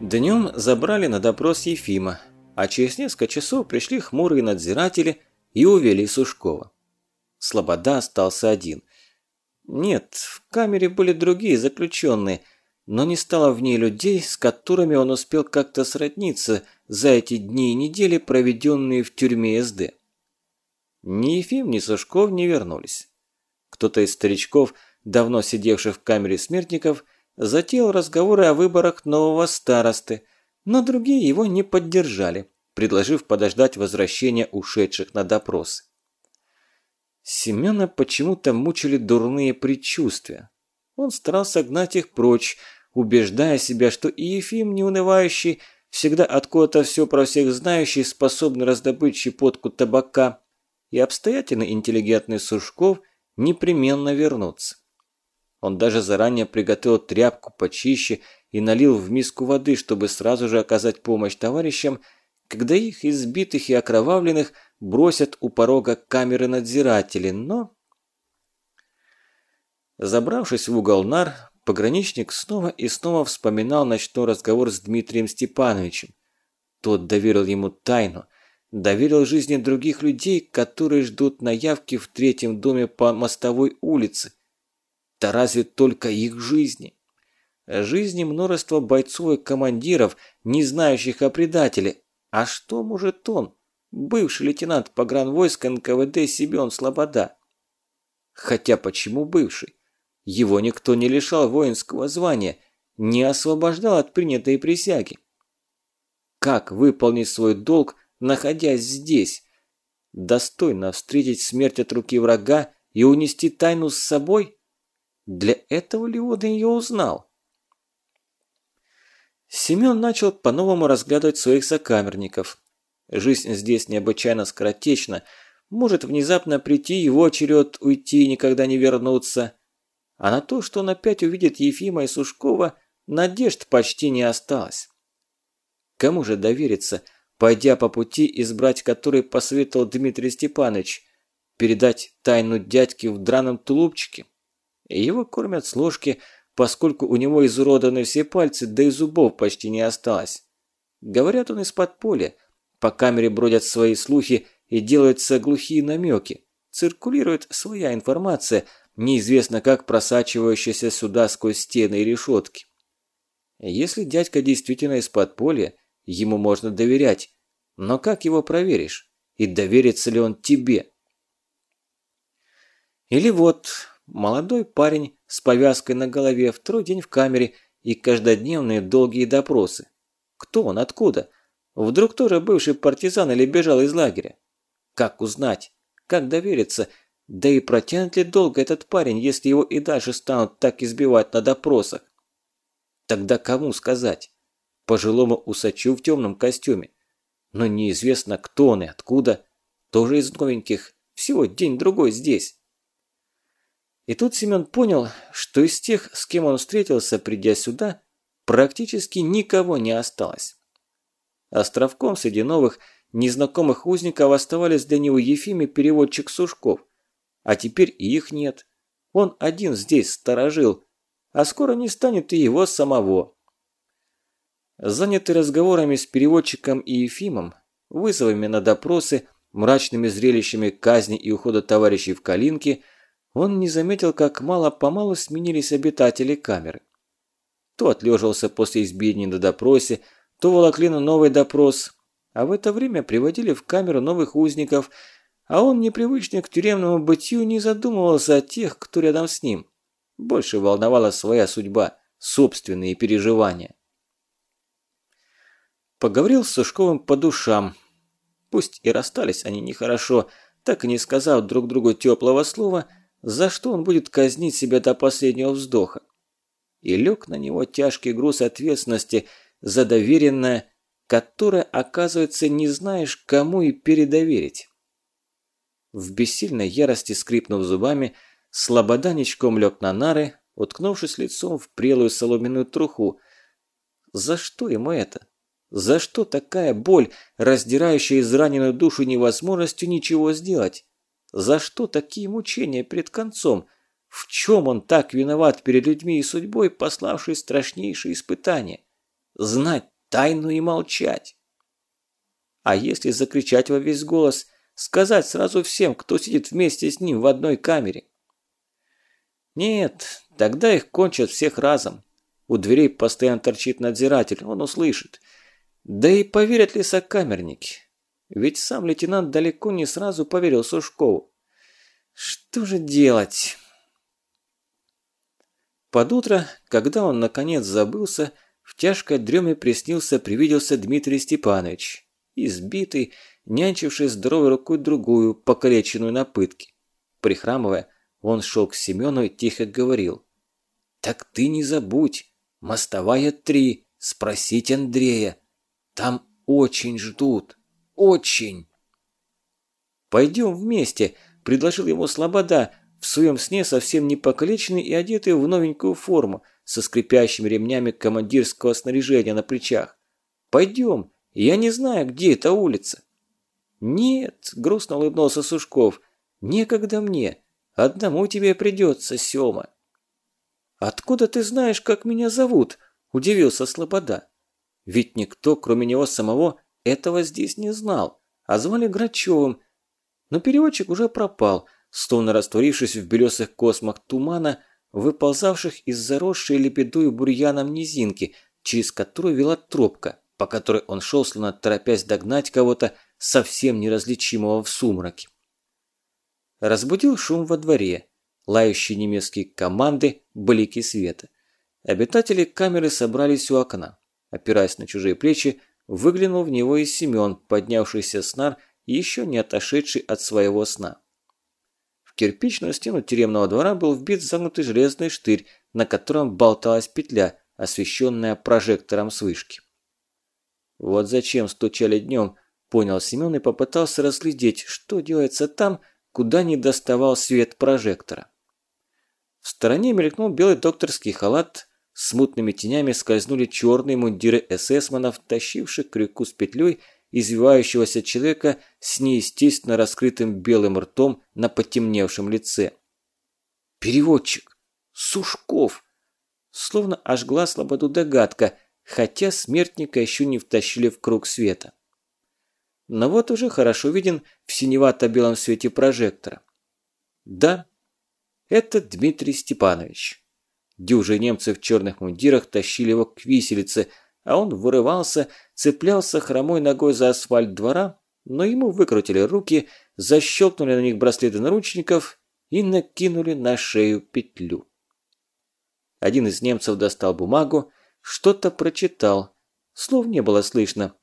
Днем забрали на допрос Ефима, а через несколько часов пришли хмурые надзиратели и увели Сушкова. Слобода остался один. Нет, в камере были другие заключенные, но не стало в ней людей, с которыми он успел как-то сродниться за эти дни и недели, проведенные в тюрьме СД. Ни Ефим, ни Сушков не вернулись. Кто-то из старичков, давно сидевших в камере смертников, затеял разговоры о выборах нового старосты, но другие его не поддержали, предложив подождать возвращения ушедших на допрос. Семена почему-то мучили дурные предчувствия. Он старался гнать их прочь, убеждая себя, что и Ефим, неунывающий, всегда откуда-то все про всех знающий, способный раздобыть щепотку табака, и обстоятельный интеллигентный Сушков непременно вернутся. Он даже заранее приготовил тряпку почище и налил в миску воды, чтобы сразу же оказать помощь товарищам, когда их избитых и окровавленных бросят у порога камеры надзиратели, но... Забравшись в угол нар, пограничник снова и снова вспоминал ночной разговор с Дмитрием Степановичем. Тот доверил ему тайну, доверил жизни других людей, которые ждут наявки в третьем доме по мостовой улице, да разве только их жизни? Жизни множества бойцов и командиров, не знающих о предателе. А что может он, бывший лейтенант погранвойск НКВД Семен Слобода? Хотя почему бывший? Его никто не лишал воинского звания, не освобождал от принятой присяги. Как выполнить свой долг, находясь здесь? Достойно встретить смерть от руки врага и унести тайну с собой? Для этого ли он ее узнал? Семен начал по-новому разглядывать своих сокамерников. Жизнь здесь необычайно скоротечна. Может внезапно прийти его черед уйти и никогда не вернуться. А на то, что он опять увидит Ефима и Сушкова, надежд почти не осталось. Кому же довериться, пойдя по пути, избрать который посоветовал Дмитрий Степанович, передать тайну дядьке в драном тулупчике? Его кормят с ложки, поскольку у него изуроданы все пальцы, да и зубов почти не осталось. Говорят он из-под поля. По камере бродят свои слухи и делаются глухие намеки. Циркулирует своя информация, неизвестно как просачивающаяся сюда сквозь стены и решетки. Если дядька действительно из подполья, ему можно доверять. Но как его проверишь? И доверится ли он тебе? Или вот, Молодой парень с повязкой на голове, второй день в камере и каждодневные долгие допросы. Кто он, откуда? Вдруг тоже бывший партизан или бежал из лагеря? Как узнать? Как довериться? Да и протянет ли долго этот парень, если его и дальше станут так избивать на допросах? Тогда кому сказать? Пожилому усачу в темном костюме. Но неизвестно, кто он и откуда. Тоже из новеньких. Всего день-другой здесь. И тут Семен понял, что из тех, с кем он встретился, придя сюда, практически никого не осталось. Островком среди новых, незнакомых узников оставались для него Ефим и переводчик Сушков. А теперь и их нет. Он один здесь сторожил, а скоро не станет и его самого. Занятый разговорами с переводчиком и Ефимом, вызовами на допросы, мрачными зрелищами казни и ухода товарищей в калинке – он не заметил, как мало-помалу сменились обитатели камеры. То отлеживался после избиения на допросе, то волокли на новый допрос, а в это время приводили в камеру новых узников, а он, непривычный к тюремному бытию, не задумывался о тех, кто рядом с ним. Больше волновала своя судьба, собственные переживания. Поговорил с Сушковым по душам. Пусть и расстались они нехорошо, так и не сказав друг другу теплого слова – за что он будет казнить себя до последнего вздоха. И лег на него тяжкий груз ответственности за доверенное, которое, оказывается, не знаешь, кому и передоверить. В бессильной ярости скрипнув зубами, Слобода ничком лег на нары, уткнувшись лицом в прелую соломенную труху. За что ему это? За что такая боль, раздирающая израненную душу невозможностью ничего сделать? За что такие мучения перед концом? В чем он так виноват перед людьми и судьбой, пославшей страшнейшие испытания? знать тайну и молчать. А если закричать во весь голос, сказать сразу всем, кто сидит вместе с ним в одной камере? Нет, тогда их кончат всех разом. У дверей постоянно торчит надзиратель, он услышит. Да и поверят ли сокамерники? Ведь сам лейтенант далеко не сразу поверил Сушкову. Что же делать? Под утро, когда он наконец забылся, в тяжкой дреме приснился, привиделся Дмитрий Степанович. Избитый, нянчивший здоровой рукой другую, покалеченную на пытке. Прихрамывая, он шел к Семену и тихо говорил. «Так ты не забудь, мостовая три, спросить Андрея. Там очень ждут, очень!» «Пойдем вместе», – предложил ему Слобода, в своем сне совсем не покалеченный и одетый в новенькую форму, со скрипящими ремнями командирского снаряжения на плечах. «Пойдем, я не знаю, где эта улица». «Нет», – грустно улыбнулся Сушков, – «некогда мне, одному тебе придется, Сёма». «Откуда ты знаешь, как меня зовут?» – удивился Слобода. Ведь никто, кроме него самого, этого здесь не знал, а звали Грачевым. Но переводчик уже пропал – словно растворившись в белесых космах тумана, выползавших из заросшей лепедою бурьяном низинки, через которую вела тропка, по которой он шел, словно торопясь догнать кого-то совсем неразличимого в сумраке. Разбудил шум во дворе, лающие немецкие команды, блики света. Обитатели камеры собрались у окна. Опираясь на чужие плечи, выглянул в него и Семен, поднявшийся с нар еще не отошедший от своего сна кирпичную стену тюремного двора был вбит загнутый железный штырь, на котором болталась петля, освещенная прожектором с вышки. Вот зачем стучали днем, понял Семен и попытался разглядеть, что делается там, куда не доставал свет прожектора. В стороне мелькнул белый докторский халат, смутными тенями скользнули черные мундиры эсэсманов, тащивших крюку с петлей извивающегося человека с неестественно раскрытым белым ртом на потемневшем лице. «Переводчик! Сушков!» Словно ожгла слободу догадка, хотя смертника еще не втащили в круг света. Но вот уже хорошо виден в синевато-белом свете прожектора. Да, это Дмитрий Степанович. Дюжи немцев в черных мундирах тащили его к виселице – а он вырывался, цеплялся хромой ногой за асфальт двора, но ему выкрутили руки, защелкнули на них браслеты наручников и накинули на шею петлю. Один из немцев достал бумагу, что-то прочитал, слов не было слышно,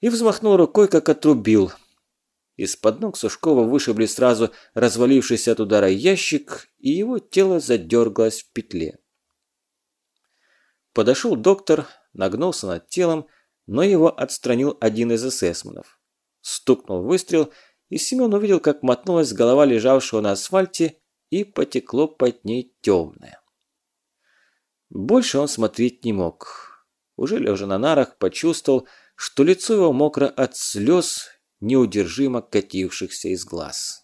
и взмахнул рукой, как отрубил. Из-под ног Сушкова вышибли сразу развалившийся от удара ящик, и его тело задергалось в петле. Подошел доктор, нагнулся над телом, но его отстранил один из эсэсманов. Стукнул выстрел, и Семен увидел, как мотнулась голова лежавшего на асфальте, и потекло под ней темное. Больше он смотреть не мог. Уже лежа на нарах, почувствовал, что лицо его мокро от слез, неудержимо катившихся из глаз.